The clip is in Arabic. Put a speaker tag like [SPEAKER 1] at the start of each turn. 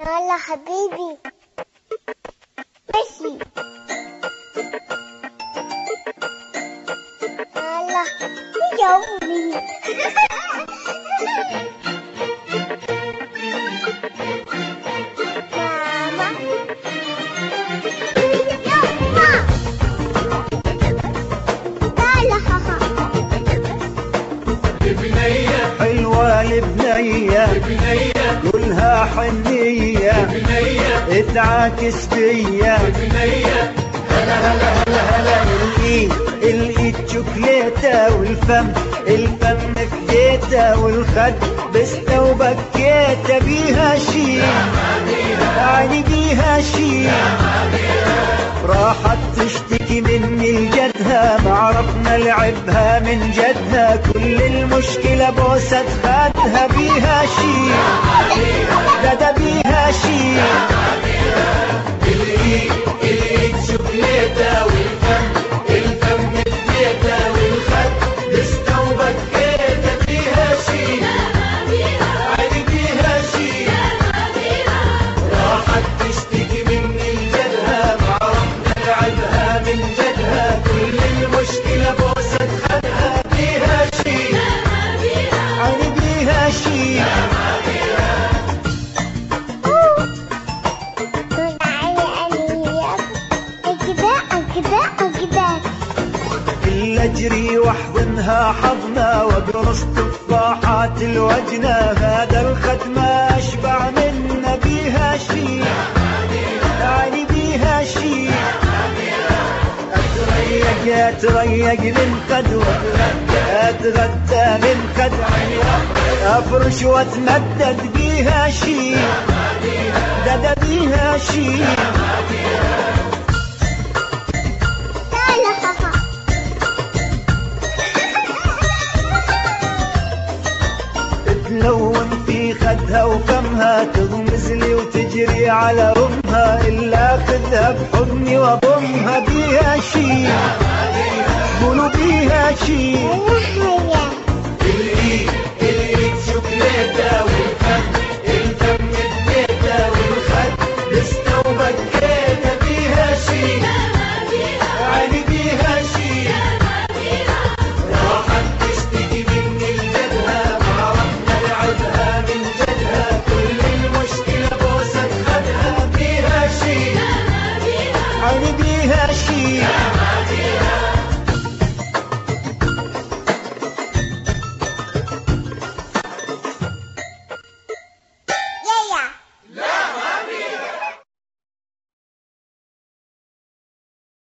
[SPEAKER 1] يلا حبيبي. ماشي. يلا يومي
[SPEAKER 2] البنية كلها حنية. اتعاكس بيا الايد الايد شوكليتة والفم. الفم فديتة والخد. بستة وبكيتة بيها شي. يعني بيها شي. راحت تشتكي مني لجدها ما عرفنا لعبها من جدها. كل المشكلة بوسة خدها بيها شي بيها شي إلا أجري واحضنها حضنا وأقرص تفاحات الوجنة هذا الخد ما أشبع منا بيها شي يعني بيها شي أتريق أتريق من أتغدى من خد أفرش وأتمدد بيها شي ده بيها شي تلون في خدها وفمها تغمز لي وتجري على امها إلا اخذها بحضني واضمها بيها شي. قولوا بيها شي. حال بيها شي